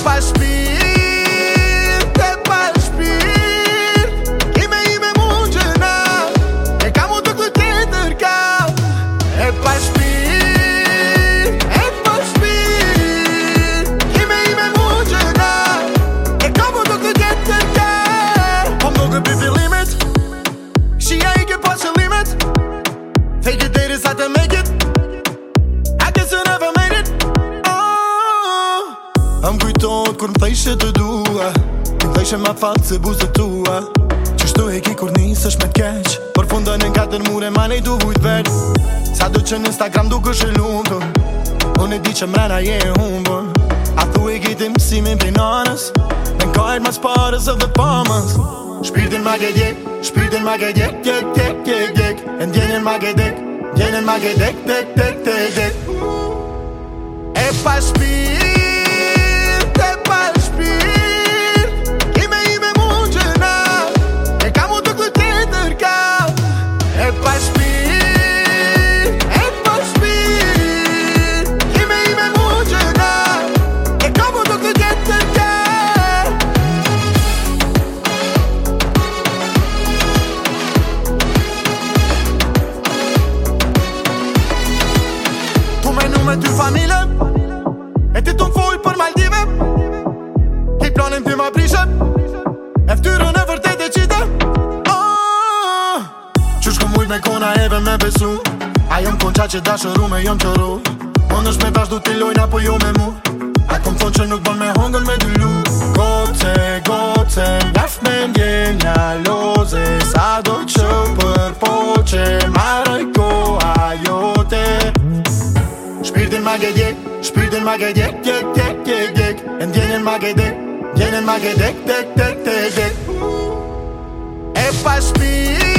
E pa shpirt, e pa shpirt, ime na, e ka mund të këtër ka E pa shpirt, e pa shpirt, na, e ka mund të këtër ka Po më duke limit, që ja e këtë po limit, te këtër e sa të me Am kujtojnë kur më thejshë të dua Më thejshë ma fatë se buzë të tua Qështu e ki kur njësë është me t'keq Por fundën e nga mure ma nej du vujt verë Sa du që në Instagram du kështë lukë Unë e di që mrena je e humbë A thu e ki të mësimin për nërës Në në kajtë mas parës dhe pëmës Shpirtin ma ke Shpirtin ma ke djek Djek, djek, djek, djek E ma ke djenin ma ke djek, djek, djek, djek, E pa shpirtin shumë me ty familë E ti të më fojë për Maldive Ti planin ty ma prishëm E ftyrë e vërtet e qita ah, Qushku mujt me kona eve me besu A jëmë kon qa që dashëru me jëmë qëru Më nësh me vazhdu ti lojna po jo me mu A kom thonë që nuk bon me hongën me dy lu Gote, gote, daf me ndjenja loze Sa do që për poqe Ndjenin ma gëdje Shpirtin ma gëdje Gjek, gjek, gjek, gjek Ndjenin ma gëdje Ndjenin ma